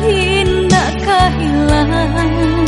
indah kehilangan